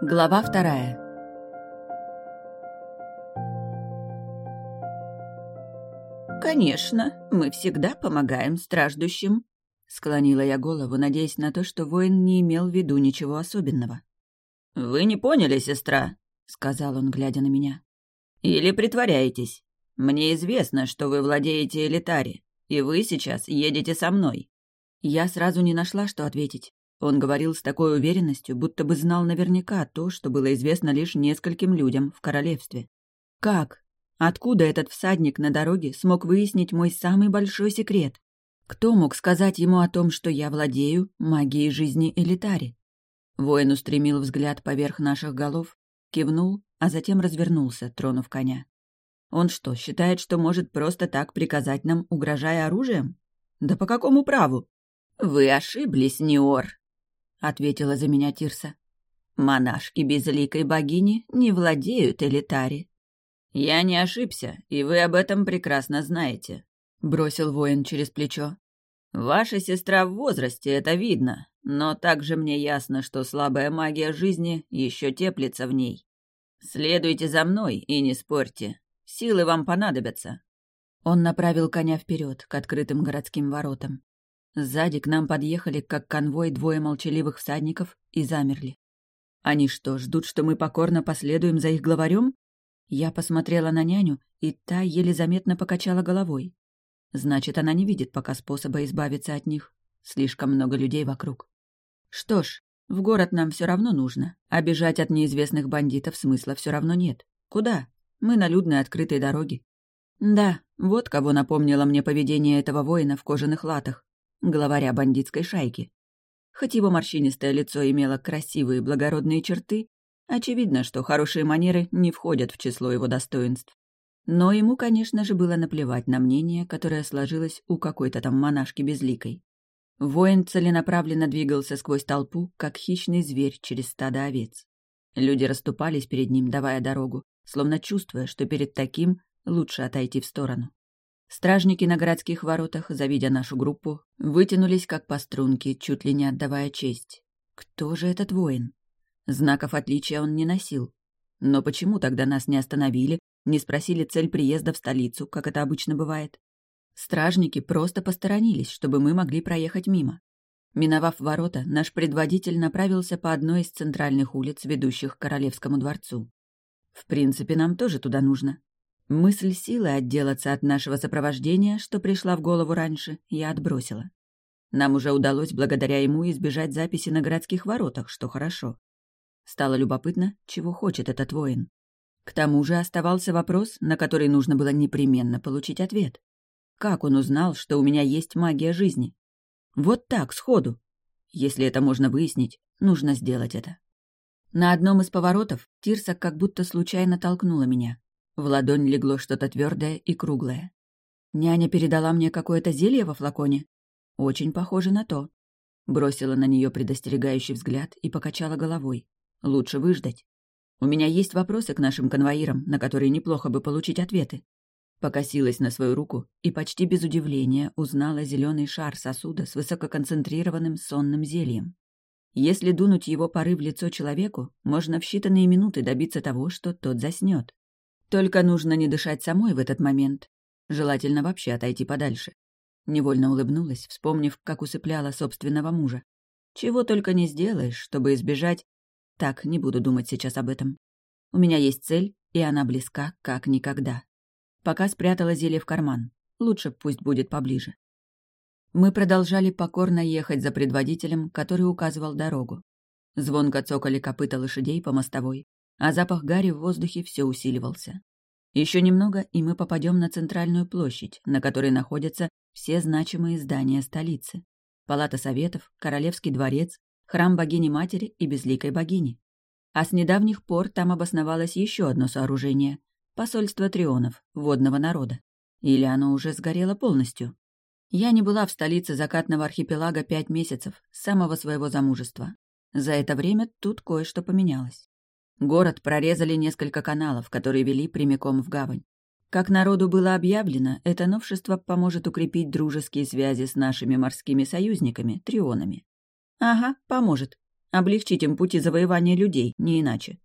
Глава вторая. «Конечно, мы всегда помогаем страждущим», — склонила я голову, надеясь на то, что воин не имел в виду ничего особенного. «Вы не поняли, сестра», — сказал он, глядя на меня. «Или притворяетесь. Мне известно, что вы владеете элитари, и вы сейчас едете со мной». Я сразу не нашла, что ответить. Он говорил с такой уверенностью, будто бы знал наверняка то, что было известно лишь нескольким людям в королевстве. Как? Откуда этот всадник на дороге смог выяснить мой самый большой секрет? Кто мог сказать ему о том, что я владею магией жизни элитари? Воин устремил взгляд поверх наших голов, кивнул, а затем развернулся, тронув коня. Он что, считает, что может просто так приказать нам, угрожая оружием? Да по какому праву? «Вы ошиблись, Ниор», — ответила за меня Тирса. «Монашки безликой богини не владеют элитари». «Я не ошибся, и вы об этом прекрасно знаете», — бросил воин через плечо. «Ваша сестра в возрасте, это видно, но также мне ясно, что слабая магия жизни еще теплится в ней. Следуйте за мной и не спорьте. Силы вам понадобятся». Он направил коня вперед к открытым городским воротам. Сзади к нам подъехали, как конвой, двое молчаливых всадников и замерли. Они что, ждут, что мы покорно последуем за их главарем? Я посмотрела на няню, и та еле заметно покачала головой. Значит, она не видит пока способа избавиться от них. Слишком много людей вокруг. Что ж, в город нам все равно нужно, а бежать от неизвестных бандитов смысла все равно нет. Куда? Мы на людной открытой дороге. Да, вот кого напомнило мне поведение этого воина в кожаных латах главаря бандитской шайки. Хоть его морщинистое лицо имело красивые благородные черты, очевидно, что хорошие манеры не входят в число его достоинств. Но ему, конечно же, было наплевать на мнение, которое сложилось у какой-то там монашки безликой. Воин целенаправленно двигался сквозь толпу, как хищный зверь через стадо овец. Люди расступались перед ним, давая дорогу, словно чувствуя, что перед таким лучше отойти в сторону. Стражники на городских воротах, завидя нашу группу, вытянулись как по струнке, чуть ли не отдавая честь. Кто же этот воин? Знаков отличия он не носил. Но почему тогда нас не остановили, не спросили цель приезда в столицу, как это обычно бывает? Стражники просто посторонились, чтобы мы могли проехать мимо. Миновав ворота, наш предводитель направился по одной из центральных улиц, ведущих к Королевскому дворцу. В принципе, нам тоже туда нужно. Мысль силы отделаться от нашего сопровождения, что пришла в голову раньше, я отбросила. Нам уже удалось благодаря ему избежать записи на городских воротах, что хорошо. Стало любопытно, чего хочет этот воин. К тому же оставался вопрос, на который нужно было непременно получить ответ. Как он узнал, что у меня есть магия жизни? Вот так, сходу. Если это можно выяснить, нужно сделать это. На одном из поворотов Тирса как будто случайно толкнула меня. В ладонь легло что-то твердое и круглое. Няня передала мне какое-то зелье во флаконе. Очень похоже на то. Бросила на нее предостерегающий взгляд и покачала головой. Лучше выждать. У меня есть вопросы к нашим конвоирам, на которые неплохо бы получить ответы. Покосилась на свою руку и почти без удивления узнала зеленый шар сосуда с высококонцентрированным сонным зельем. Если дунуть его пары в лицо человеку, можно в считанные минуты добиться того, что тот заснет. Только нужно не дышать самой в этот момент. Желательно вообще отойти подальше. Невольно улыбнулась, вспомнив, как усыпляла собственного мужа. Чего только не сделаешь, чтобы избежать... Так, не буду думать сейчас об этом. У меня есть цель, и она близка, как никогда. Пока спрятала зелье в карман. Лучше пусть будет поближе. Мы продолжали покорно ехать за предводителем, который указывал дорогу. Звонко цокали копыта лошадей по мостовой а запах гари в воздухе все усиливался. Еще немного, и мы попадем на центральную площадь, на которой находятся все значимые здания столицы. Палата советов, Королевский дворец, храм богини-матери и безликой богини. А с недавних пор там обосновалось еще одно сооружение — посольство трионов, водного народа. Или оно уже сгорело полностью? Я не была в столице закатного архипелага пять месяцев, с самого своего замужества. За это время тут кое-что поменялось. Город прорезали несколько каналов, которые вели прямиком в гавань. Как народу было объявлено, это новшество поможет укрепить дружеские связи с нашими морскими союзниками, трионами. Ага, поможет. Облегчить им пути завоевания людей, не иначе.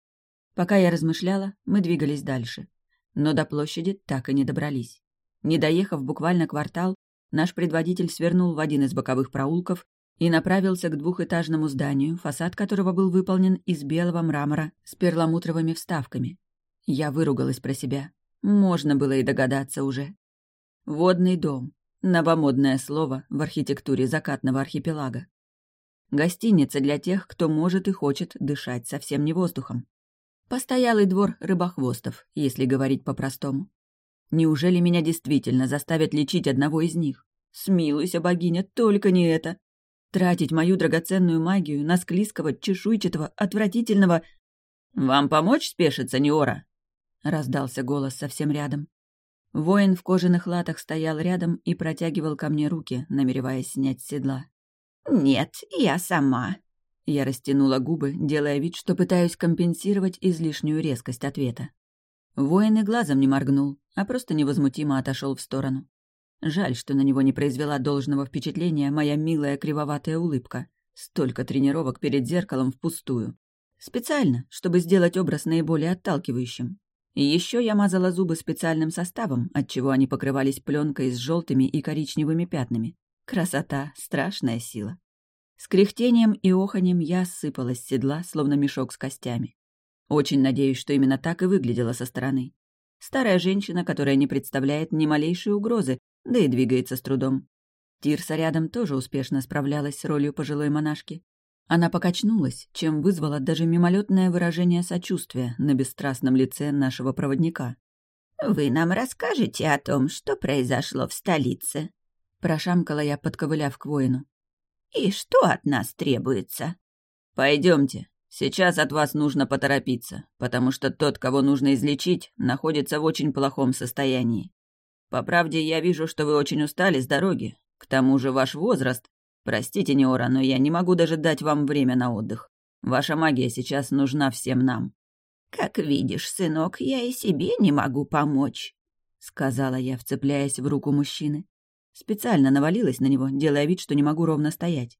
Пока я размышляла, мы двигались дальше. Но до площади так и не добрались. Не доехав буквально квартал, наш предводитель свернул в один из боковых проулков и направился к двухэтажному зданию, фасад которого был выполнен из белого мрамора с перламутровыми вставками. Я выругалась про себя. Можно было и догадаться уже. Водный дом. Новомодное слово в архитектуре закатного архипелага. Гостиница для тех, кто может и хочет дышать совсем не воздухом. Постоялый двор рыбохвостов, если говорить по-простому. Неужели меня действительно заставят лечить одного из них? Смилуйся, богиня, только не это. Тратить мою драгоценную магию на склизкого, чешуйчатого, отвратительного... «Вам помочь спешиться, Неора?» — раздался голос совсем рядом. Воин в кожаных латах стоял рядом и протягивал ко мне руки, намереваясь снять седла. «Нет, я сама». Я растянула губы, делая вид, что пытаюсь компенсировать излишнюю резкость ответа. Воин и глазом не моргнул, а просто невозмутимо отошел в сторону. Жаль, что на него не произвела должного впечатления моя милая кривоватая улыбка. Столько тренировок перед зеркалом впустую. Специально, чтобы сделать образ наиболее отталкивающим. И еще я мазала зубы специальным составом, отчего они покрывались пленкой с желтыми и коричневыми пятнами. Красота — страшная сила. С кряхтением и оханем я сыпалась с седла, словно мешок с костями. Очень надеюсь, что именно так и выглядела со стороны. Старая женщина, которая не представляет ни малейшей угрозы, да и двигается с трудом. Тирса рядом тоже успешно справлялась с ролью пожилой монашки. Она покачнулась, чем вызвала даже мимолетное выражение сочувствия на бесстрастном лице нашего проводника. «Вы нам расскажете о том, что произошло в столице?» Прошамкала я, подковыляв к воину. «И что от нас требуется?» Пойдемте. Сейчас от вас нужно поторопиться, потому что тот, кого нужно излечить, находится в очень плохом состоянии. По правде, я вижу, что вы очень устали с дороги. К тому же ваш возраст... Простите, Неора, но я не могу даже дать вам время на отдых. Ваша магия сейчас нужна всем нам». «Как видишь, сынок, я и себе не могу помочь», — сказала я, вцепляясь в руку мужчины. Специально навалилась на него, делая вид, что не могу ровно стоять.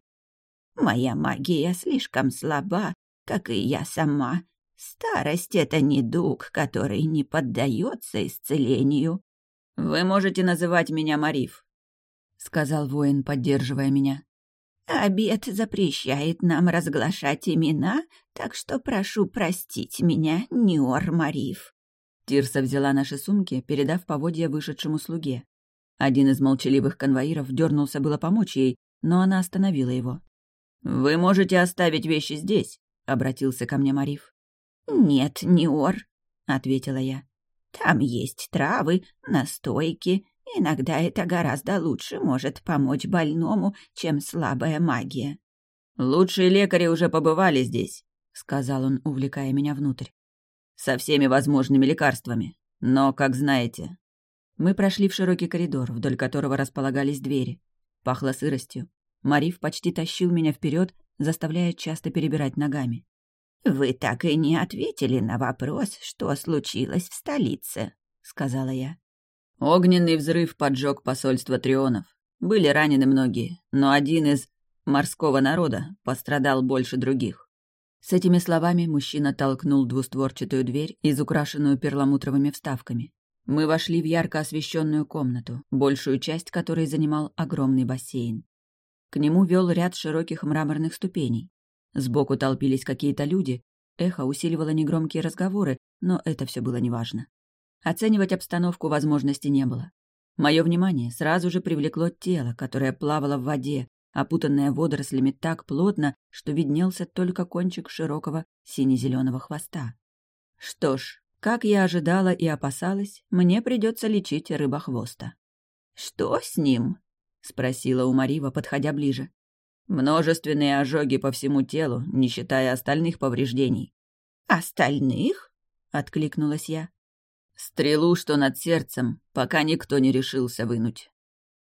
«Моя магия слишком слаба, как и я сама. Старость — это недуг, который не поддается исцелению». «Вы можете называть меня Мариф», — сказал воин, поддерживая меня. «Обед запрещает нам разглашать имена, так что прошу простить меня, Ниор Мариф». Тирса взяла наши сумки, передав поводья вышедшему слуге. Один из молчаливых конвоиров дернулся было помочь ей, но она остановила его. «Вы можете оставить вещи здесь», — обратился ко мне Мариф. «Нет, не ор», — ответила я. «Там есть травы, настойки. Иногда это гораздо лучше может помочь больному, чем слабая магия». «Лучшие лекари уже побывали здесь», — сказал он, увлекая меня внутрь. «Со всеми возможными лекарствами. Но, как знаете, мы прошли в широкий коридор, вдоль которого располагались двери. Пахло сыростью. Мариф почти тащил меня вперед, заставляя часто перебирать ногами. «Вы так и не ответили на вопрос, что случилось в столице», — сказала я. Огненный взрыв поджег посольство Трионов. Были ранены многие, но один из морского народа пострадал больше других. С этими словами мужчина толкнул двустворчатую дверь, изукрашенную перламутровыми вставками. Мы вошли в ярко освещенную комнату, большую часть которой занимал огромный бассейн. К нему вел ряд широких мраморных ступеней. Сбоку толпились какие-то люди, эхо усиливало негромкие разговоры, но это все было неважно. Оценивать обстановку возможности не было. Мое внимание сразу же привлекло тело, которое плавало в воде, опутанное водорослями так плотно, что виднелся только кончик широкого сине-зеленого хвоста. Что ж, как я ожидала и опасалась, мне придется лечить рыбохвоста. «Что с ним?» — спросила у Марива, подходя ближе. «Множественные ожоги по всему телу, не считая остальных повреждений». «Остальных?» — откликнулась я. «Стрелу, что над сердцем, пока никто не решился вынуть.